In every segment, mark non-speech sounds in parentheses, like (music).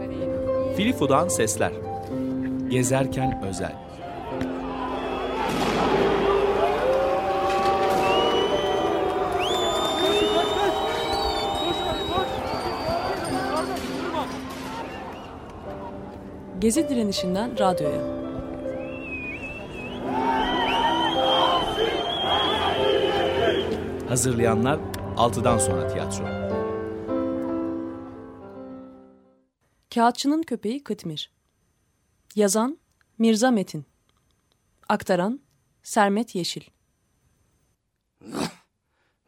Ben iyiyim. Filifo'dan sesler. Gezerken özel. Gezi direnişinden radyoya. Hazırlayanlar 6'dan sonra tiyatro. Kağıtçının Köpeği Kıtmir Yazan Mirza Metin Aktaran Sermet Yeşil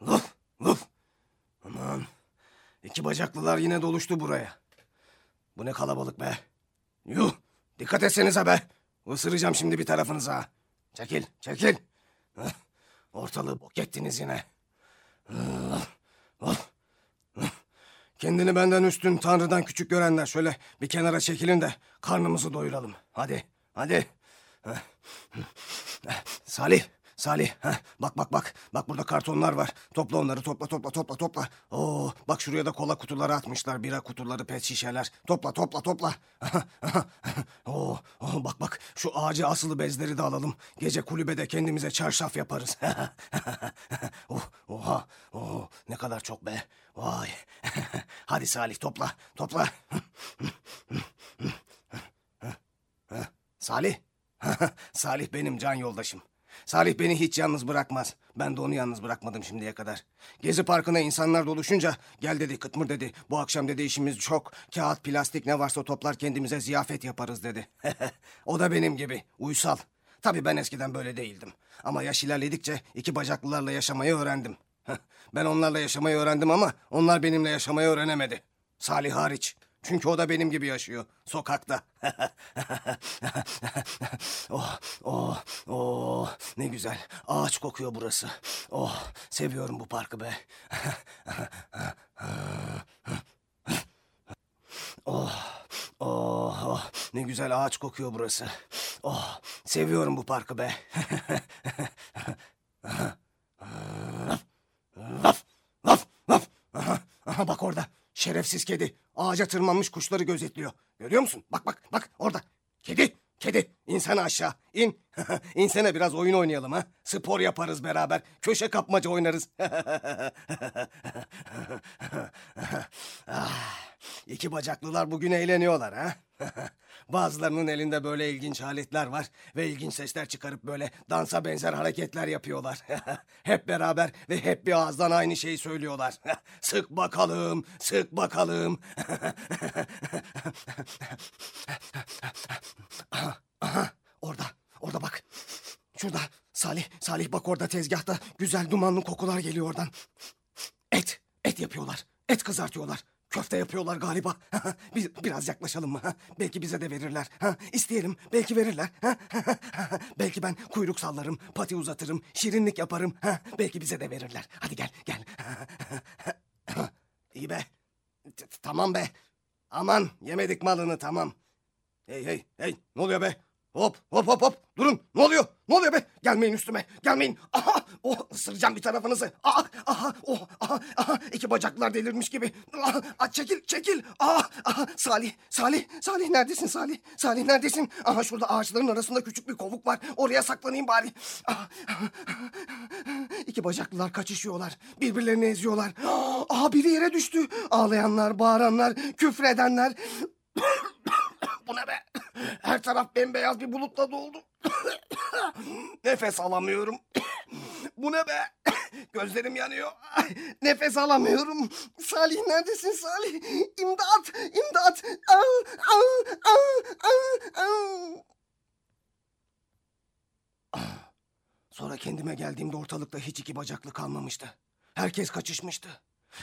Vuf vuf. Aman. İki bacaklılar yine doluştu buraya. Bu ne kalabalık be. Yuh. Dikkat etsenize be. Isıracağım şimdi bir tarafınıza. Çekil çekil. Ortalığı bok ettiniz yine. Ah, ah. Kendini benden üstün, Tanrı'dan küçük görenler şöyle bir kenara çekilin de karnımızı doyuralım. Hadi, hadi. Salih, Salih. bak bak bak. Bak burada kartonlar var. Topla onları topla topla topla topla. Oo, bak şuraya da kola kutuları atmışlar. Bira kutuları, pet şişeler. Topla topla topla. (laughs) Oo, oo, bak bak şu ağacı asılı bezleri de alalım. Gece kulübede kendimize çarşaf yaparız. (laughs) oh, oha. Oh, ne kadar çok be. Vay. (laughs) Hadi Salih topla topla. Salih. Salih benim can yoldaşım. Salih beni hiç yalnız bırakmaz. Ben de onu yalnız bırakmadım şimdiye kadar. Gezi parkına insanlar doluşunca gel dedi Kıtmır dedi. Bu akşam dedi işimiz çok. Kağıt plastik ne varsa toplar kendimize ziyafet yaparız dedi. (laughs) o da benim gibi uysal. Tabii ben eskiden böyle değildim. Ama yaş ilerledikçe iki bacaklılarla yaşamayı öğrendim. (laughs) ben onlarla yaşamayı öğrendim ama onlar benimle yaşamayı öğrenemedi. Salih hariç. Çünkü o da benim gibi yaşıyor. Sokakta. (laughs) oh, oh, oh. Ne güzel. Ağaç kokuyor burası. Oh, seviyorum bu parkı be. (laughs) oh, oh, oh. Ne güzel ağaç kokuyor burası. Oh, seviyorum bu parkı be. Vaf, vaf, vaf. Aha, aha bak orada. Şerefsiz kedi. Ağaca tırmanmış kuşları gözetliyor. Görüyor musun? Bak bak bak orada. Kedi, kedi. İnsene aşağı. İn. (laughs) İnsene biraz oyun oynayalım ha. Spor yaparız beraber. Köşe kapmaca oynarız. (laughs) ah, iki bacaklılar bugün eğleniyorlar ha. (laughs) Bazılarının elinde böyle ilginç aletler var ve ilginç sesler çıkarıp böyle dansa benzer hareketler yapıyorlar. Hep beraber ve hep bir ağızdan aynı şeyi söylüyorlar. (laughs) sık bakalım, sık bakalım. aha, (laughs) aha, orada, orada bak. Şurada Salih, Salih bak orada tezgahta güzel dumanlı kokular geliyor oradan. Et, et yapıyorlar, et kızartıyorlar. Köfte yapıyorlar galiba. Bir, biraz yaklaşalım mı? Belki bize de verirler. İsteyelim. Belki verirler. Belki ben kuyruk sallarım, pati uzatırım, şirinlik yaparım. Belki bize de verirler. Hadi gel, gel. İyi be. Tamam be. Aman yemedik malını tamam. Hey hey hey ne oluyor be? Hop hop hop hop durun ne oluyor? Ne oluyor be? Gelmeyin üstüme gelmeyin. Aha oh ısıracağım bir tarafınızı. Aha aha oh aha aha iki bacaklar delirmiş gibi. Aha, ah, çekil çekil. Aha aha Salih Salih Salih neredesin Salih? Salih neredesin? Aha şurada ağaçların arasında küçük bir kovuk var. Oraya saklanayım bari. Aha, İki bacaklılar kaçışıyorlar. Birbirlerini eziyorlar. Aha biri yere düştü. Ağlayanlar, bağıranlar, küfredenler. (coughs) Bu ne be? Her taraf bembeyaz bir bulutla doldu. (coughs) Nefes alamıyorum. Bu ne be? (coughs) Gözlerim yanıyor. (coughs) Nefes alamıyorum. Salih neredesin Salih? İmdat! İmdat! Au, au, au, au, au. Sonra kendime geldiğimde ortalıkta hiç iki bacaklı kalmamıştı. Herkes kaçışmıştı.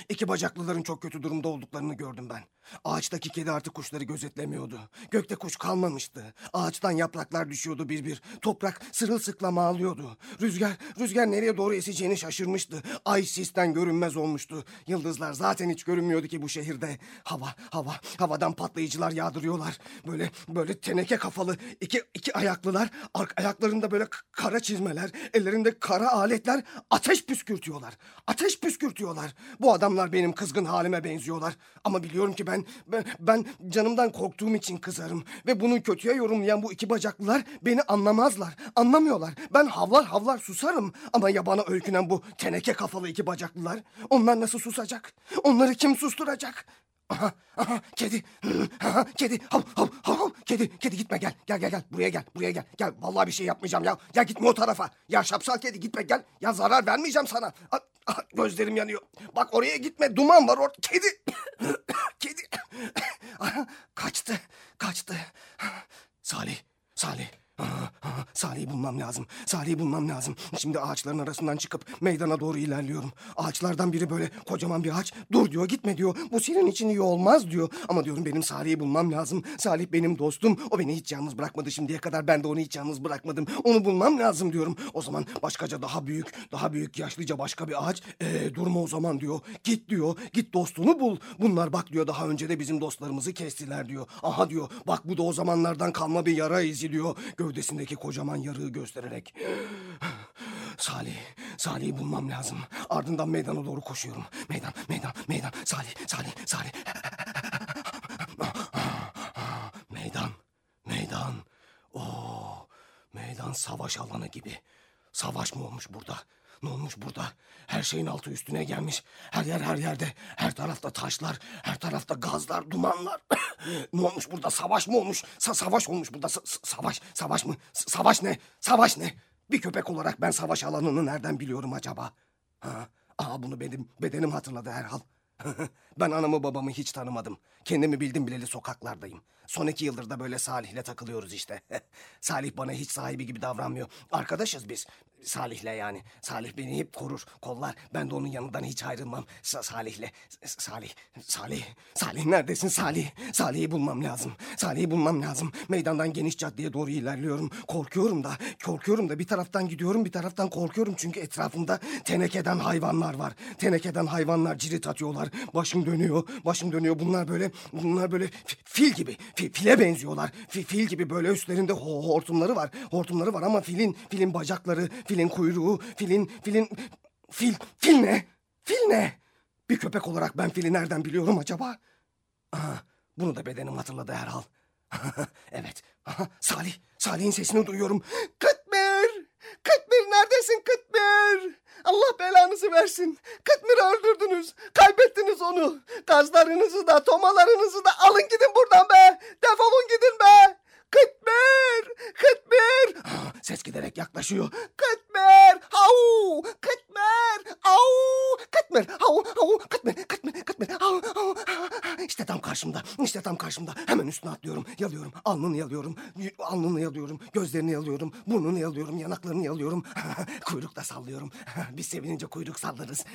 İki bacaklıların çok kötü durumda olduklarını gördüm ben. Ağaçtaki kedi artık kuşları gözetlemiyordu. Gökte kuş kalmamıştı. Ağaçtan yapraklar düşüyordu bir bir. Toprak sırılsıklam ağlıyordu. Rüzgar, rüzgar nereye doğru eseceğini şaşırmıştı. Ay sisten görünmez olmuştu. Yıldızlar zaten hiç görünmüyordu ki bu şehirde. Hava, hava, havadan patlayıcılar yağdırıyorlar. Böyle, böyle teneke kafalı iki, iki ayaklılar. Ark ayaklarında böyle kara çizmeler. Ellerinde kara aletler. Ateş püskürtüyorlar. Ateş püskürtüyorlar. Bu adamlar benim kızgın halime benziyorlar. Ama biliyorum ki ben, ben, ben canımdan korktuğum için kızarım. Ve bunu kötüye yorumlayan bu iki bacaklılar beni anlamazlar. Anlamıyorlar. Ben havlar havlar susarım. Ama ya bana öykünen bu teneke kafalı iki bacaklılar? Onlar nasıl susacak? Onları kim susturacak? Aha, aha, kedi. Aha, kedi. Hav, hav, hav. Kedi, kedi gitme gel. Gel gel gel. Buraya gel. Buraya gel. Gel. Vallahi bir şey yapmayacağım ya. Ya gitme o tarafa. Ya şapşal kedi gitme gel. Ya zarar vermeyeceğim sana. Ah, gözlerim yanıyor. Bak oraya gitme. Duman var orada. Kedi. (coughs) kedi. (coughs) Kaçtı. Kaçtı. Salih. Salih. Salih'i bulmam lazım. Salih'i bulmam lazım. Şimdi ağaçların arasından çıkıp meydana doğru ilerliyorum. Ağaçlardan biri böyle kocaman bir ağaç. Dur diyor gitme diyor. Bu senin için iyi olmaz diyor. Ama diyorum benim Salih'i bulmam lazım. Salih benim dostum. O beni hiç yalnız bırakmadı şimdiye kadar. Ben de onu hiç yalnız bırakmadım. Onu bulmam lazım diyorum. O zaman başkaca daha büyük, daha büyük yaşlıca başka bir ağaç. Ee, durma o zaman diyor. Git diyor. Git dostunu bul. Bunlar bak diyor daha önce de bizim dostlarımızı kestiler diyor. Aha diyor. Bak bu da o zamanlardan kalma bir yara izi diyor. Gövdesindeki kocaman yarığı göstererek. (gasps) Salih, Salih'i bulmam lazım. Ardından meydana doğru koşuyorum. Meydan, meydan, meydan. Salih, Salih, Salih. (gasps) Meydan, meydan. Oo, meydan savaş alanı gibi. Savaş mı olmuş burada? Ne olmuş burada? Her şeyin altı üstüne gelmiş. Her yer her yerde. Her tarafta taşlar, her tarafta gazlar, dumanlar. (coughs) ne olmuş burada? Savaş mı olmuş? Sa- savaş olmuş burada. Sa- sa- savaş, savaş mı? S- savaş ne? Savaş ne? Bir köpek olarak ben savaş alanını nereden biliyorum acaba? Ha? Aa bunu benim bedenim hatırladı herhal. (laughs) ben anamı babamı hiç tanımadım. Kendimi bildim bileli sokaklardayım. Son iki yıldır da böyle Salih'le takılıyoruz işte. (laughs) Salih bana hiç sahibi gibi davranmıyor. Arkadaşız biz. Salih'le yani. Salih beni hep korur, kollar. Ben de onun yanından hiç ayrılmam. Sa- Salih'le. Salih, Salih, Salih neredesin Salih? Salih'i bulmam lazım. Salih'i bulmam lazım. Meydandan geniş caddeye doğru ilerliyorum. Korkuyorum da, korkuyorum da bir taraftan gidiyorum bir taraftan korkuyorum. Çünkü etrafımda tenekeden hayvanlar var. Tenekeden hayvanlar cirit atıyorlar. Başım dönüyor, başım dönüyor. Bunlar böyle, bunlar böyle fi- fil gibi, fi- file benziyorlar. Fi- fil gibi böyle üstlerinde ho- hortumları var. Hortumları var ama filin, filin bacakları, filin kuyruğu, filin, filin, fil, fil ne? Fil ne? Bir köpek olarak ben fili nereden biliyorum acaba? Aha, bunu da bedenim hatırladı herhal. (laughs) evet. Aha, Salih. Salih'in sesini duyuyorum. (gasps) Kıtmir! Kıtmir neredesin Kıtmir? Allah belanızı versin. Kıtmir'i öldürdünüz. Kaybettiniz onu. Gazlarınızı da tomalarınızı da alın gidin buradan be. Defolun gidin be. Kıtmir! Kıtmir! Ah, Ses giderek yaklaşıyor. Kıtmir! Hav! Kıtmir! Au! Kıtmir! Hav! Hav! Kıtmir! Kıtmir! Kıtmir! Hav! Hav! İşte tam karşımda. İşte tam karşımda. Hemen üstüne atlıyorum. Yalıyorum. Alnını yalıyorum. Alnını yalıyorum. Gözlerini yalıyorum. Burnunu yalıyorum. Yanaklarını yalıyorum. (laughs) kuyruk da sallıyorum. (laughs) Biz sevinince kuyruk sallarız. (laughs)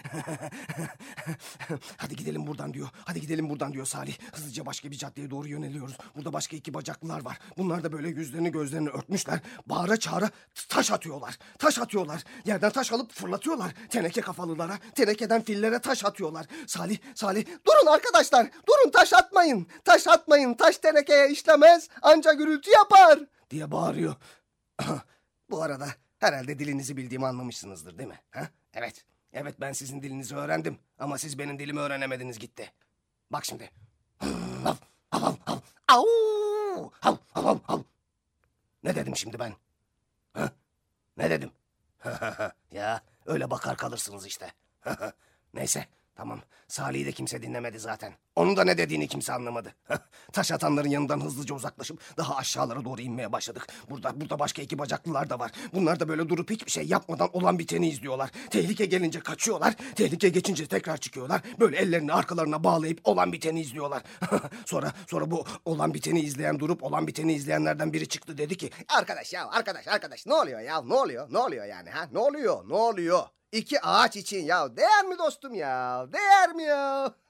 Hadi gidelim buradan diyor. Hadi gidelim buradan diyor Salih. Hızlıca başka bir caddeye doğru yöneliyoruz. Burada başka iki bacaklılar var. Bunlar da böyle yüzlerini gözlerini örtmüşler. Bağıra çağıra taş atıyorlar. Taş atıyorlar. Yerden taş alıp fırlatıyorlar. Teneke kafalılara, tenekeden fillere taş atıyorlar. Salih, Salih durun arkadaşlar. Durun taş atmayın. Taş atmayın. Taş tenekeye işlemez. Anca gürültü yapar. Diye bağırıyor. (clears throat) Bu arada herhalde dilinizi bildiğimi anlamışsınızdır değil mi? Ha? Evet. Evet ben sizin dilinizi öğrendim. Ama siz benim dilimi öğrenemediniz gitti. Bak şimdi. Ne dedim şimdi ben? Ha? Ne dedim? (laughs) ya öyle bakar kalırsınız işte. (laughs) Neyse tamam. Salih'i de kimse dinlemedi zaten. Onun da ne dediğini kimse anlamadı. (laughs) Taş atanların yanından hızlıca uzaklaşıp daha aşağılara doğru inmeye başladık. Burada burada başka iki bacaklılar da var. Bunlar da böyle durup hiçbir şey yapmadan olan biteni izliyorlar. Tehlike gelince kaçıyorlar. Tehlike geçince tekrar çıkıyorlar. Böyle ellerini arkalarına bağlayıp olan biteni izliyorlar. (laughs) sonra sonra bu olan biteni izleyen durup olan biteni izleyenlerden biri çıktı dedi ki Arkadaş ya arkadaş arkadaş ne oluyor ya ne oluyor ne oluyor yani ha ne oluyor ne oluyor? İki ağaç için ya değer mi dostum ya değer mi ya? (laughs)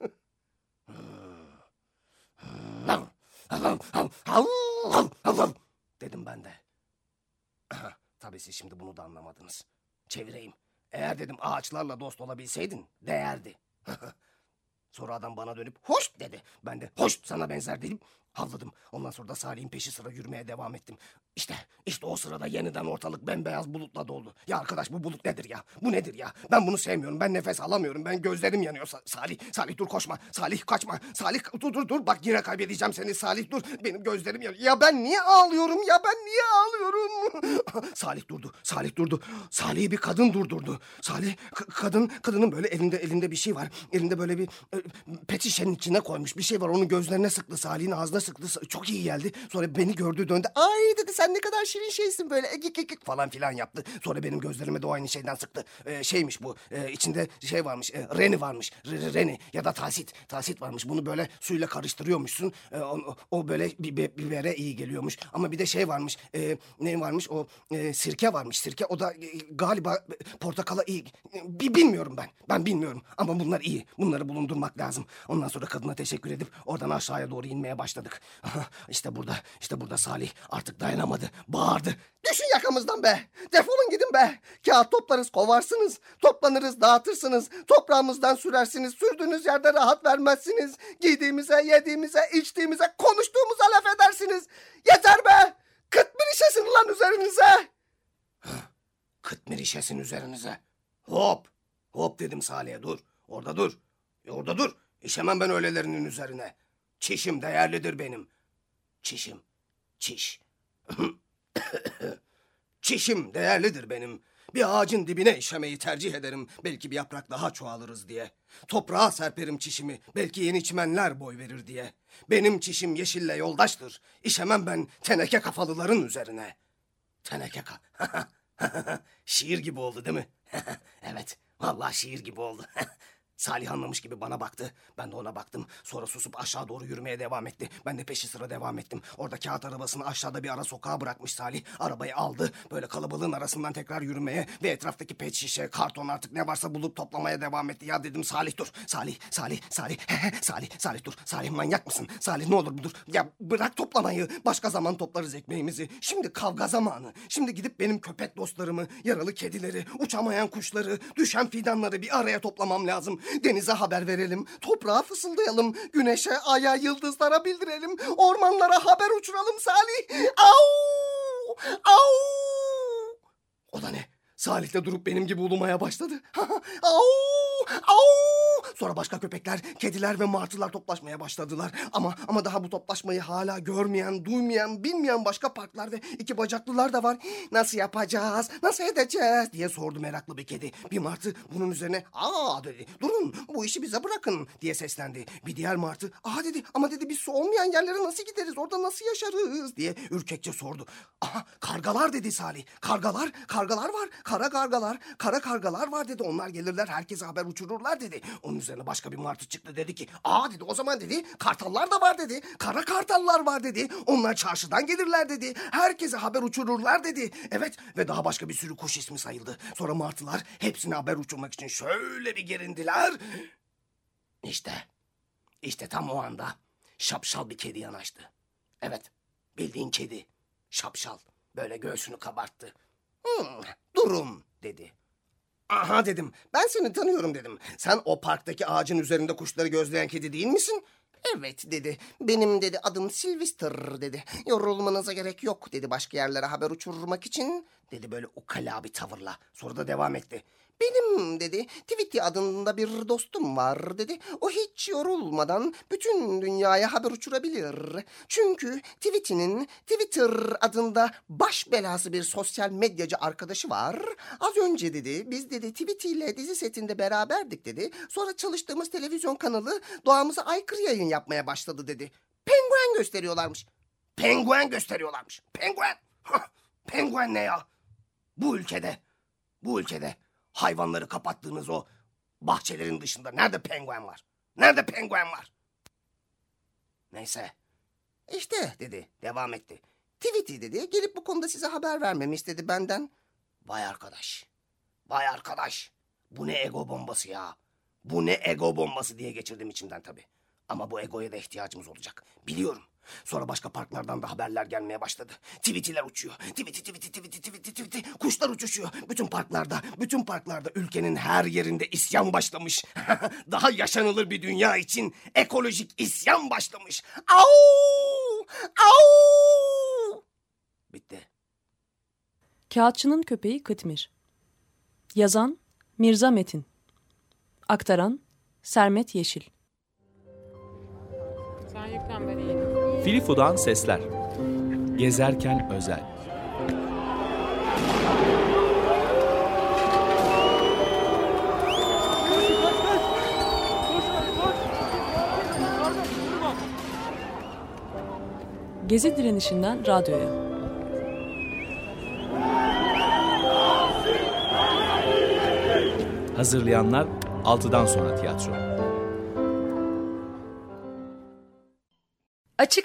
dedim ben de. (clears throat) Tabii siz şimdi bunu da anlamadınız. Çevireyim. Eğer dedim ağaçlarla dost olabilseydin değerdi. (laughs) Sonra adam bana dönüp hoş dedi. Ben de hoş sana benzer dedim. Havladım. Ondan sonra da Salih'in peşi sıra yürümeye devam ettim. İşte, işte o sırada yeniden ortalık bembeyaz bulutla doldu. Ya arkadaş bu bulut nedir ya? Bu nedir ya? Ben bunu sevmiyorum. Ben nefes alamıyorum. Ben gözlerim yanıyor. Sa- Salih, Salih dur koşma. Salih kaçma. Salih dur dur dur. Bak yine kaybedeceğim seni. Salih dur. Benim gözlerim yanıyor. Ya ben niye ağlıyorum? Ya ben niye ağlıyorum? (laughs) Salih durdu. Salih durdu. Salih'i bir kadın durdurdu. Salih kadın kadının böyle elinde elinde bir şey var. Elinde böyle bir e, pet içine koymuş bir şey var. Onun gözlerine sıktı. Salih'in ağzına sıktı. Çok iyi geldi. Sonra beni gördü döndü. Ay dedi sen ne kadar şirin şeysin böyle. Egik egik falan filan yaptı. Sonra benim gözlerime de o aynı şeyden sıktı. Ee, şeymiş bu. e, içinde şey varmış. e, reni varmış. R- reni ya da tasit. Tasit varmış. Bunu böyle suyla karıştırıyormuşsun. E, o, o böyle bibe, bibere iyi geliyormuş. Ama bir de şey varmış. E, ne varmış? O e, sirke varmış. Sirke o da e, galiba e, portakala iyi. E, bi- bilmiyorum ben. Ben bilmiyorum. Ama bunlar iyi. Bunları bulundurmak lazım. Ondan sonra kadına teşekkür edip oradan aşağıya doğru inmeye başladık. (laughs) işte burada, işte burada Salih artık dayanamadı. Bağırdı. Düşün yakamızdan be. Defolun gidin be. Kağıt toplarız, kovarsınız. Toplanırız, dağıtırsınız. Toprağımızdan sürersiniz. Sürdüğünüz yerde rahat vermezsiniz. Giydiğimize, yediğimize, içtiğimize, konuştuğumuza laf edersiniz. Yeter be. Kıt bir işesin lan üzerinize. Kıt bir işesin üzerinize. Hop. Hop dedim Salih'e dur. Orada dur. E, Orada dur. İşemem ben öylelerinin üzerine. Çişim değerlidir benim. Çişim. Çiş. (coughs) Çişim değerlidir benim. Bir ağacın dibine işemeyi tercih ederim. Belki bir yaprak daha çoğalırız diye. Toprağa serperim çişimi. Belki yeni çimenler boy verir diye. Benim çişim yeşille yoldaştır. İşemem ben teneke kafalıların üzerine. Teneke ka... (laughs) şiir gibi oldu değil mi? (laughs) evet, vallahi şiir gibi oldu. (laughs) Salih anlamış gibi bana baktı. Ben de ona baktım. Sonra susup aşağı doğru yürümeye devam etti. Ben de peşi sıra devam ettim. Orada kağıt arabasını aşağıda bir ara sokağa bırakmış Salih. Arabayı aldı. Böyle kalabalığın arasından tekrar yürümeye ve etraftaki pet şişe, karton artık ne varsa bulup toplamaya devam etti. Ya dedim Salih dur. Salih, Salih, Salih, Salih, Salih dur. Salih manyak mısın? Salih ne olur dur. Ya bırak toplamayı. Başka zaman toplarız ekmeğimizi. Şimdi kavga zamanı. Şimdi gidip benim köpek dostlarımı, yaralı kedileri, uçamayan kuşları, düşen fidanları bir araya toplamam lazım. Denize haber verelim. Toprağa fısıldayalım. Güneşe, aya, yıldızlara bildirelim. Ormanlara haber uçuralım Salih. Au! Au! O da ne? Salih de durup benim gibi ulumaya başladı. (laughs) au! Au! Sonra başka köpekler, kediler ve martılar toplaşmaya başladılar. Ama ama daha bu toplaşmayı hala görmeyen, duymayan, bilmeyen başka parklar ve iki bacaklılar da var. Nasıl yapacağız? Nasıl edeceğiz? diye sordu meraklı bir kedi. Bir martı bunun üzerine aa dedi. Durun bu işi bize bırakın diye seslendi. Bir diğer martı aa dedi ama dedi biz su olmayan yerlere nasıl gideriz? Orada nasıl yaşarız? diye ürkekçe sordu. Aha kargalar dedi Salih. Kargalar, kargalar var. Kara kargalar, kara kargalar var dedi. Onlar gelirler herkese haber uçururlar dedi. Onun üzerine başka bir martı çıktı dedi ki aa dedi o zaman dedi kartallar da var dedi. Kara kartallar var dedi. Onlar çarşıdan gelirler dedi. Herkese haber uçururlar dedi. Evet ve daha başka bir sürü kuş ismi sayıldı. Sonra martılar hepsine haber uçurmak için şöyle bir gerindiler. İşte, işte tam o anda şapşal bir kedi yanaştı. Evet, bildiğin kedi. Şapşal. Böyle göğsünü kabarttı. "Hmm, durun dedi. Aha dedim. Ben seni tanıyorum dedim. Sen o parktaki ağacın üzerinde kuşları gözleyen kedi değil misin? Evet dedi. Benim dedi adım Sylvester dedi. Yorulmanıza gerek yok dedi başka yerlere haber uçurmak için. Dedi böyle ukala bir tavırla. Sonra da devam etti. Benim dedi Tweety adında bir dostum var dedi. O hiç yorulmadan bütün dünyaya haber uçurabilir. Çünkü Tweety'nin Twitter adında baş belası bir sosyal medyacı arkadaşı var. Az önce dedi biz dedi Tweety ile dizi setinde beraberdik dedi. Sonra çalıştığımız televizyon kanalı doğamıza aykırı yayın yapmaya başladı dedi. Penguen gösteriyorlarmış. Penguen gösteriyorlarmış. Penguen. Hah, Penguen ne ya? Bu ülkede, bu ülkede hayvanları kapattığınız o bahçelerin dışında nerede penguen var? Nerede penguen var? Neyse. İşte dedi, devam etti. Tweety dedi, gelip bu konuda size haber vermemi istedi benden. Vay arkadaş, vay arkadaş. Bu ne ego bombası ya. Bu ne ego bombası diye geçirdim içimden tabii. Ama bu egoya da ihtiyacımız olacak. Biliyorum. Sonra başka parklardan da haberler gelmeye başladı. Tweetiler uçuyor. Tweety, tweety, tweety, tweety, tweety. Kuşlar uçuşuyor. Bütün parklarda, bütün parklarda ülkenin her yerinde isyan başlamış. (laughs) Daha yaşanılır bir dünya için ekolojik isyan başlamış. Au! Au! Bitti. Kağıtçının Köpeği Kıtmir Yazan Mirza Metin Aktaran Sermet Yeşil iyiyim. Filifu'dan sesler. Gezerken özel. Gezi direnişinden radyoya. Hazırlayanlar 6'dan sonra tiyatro.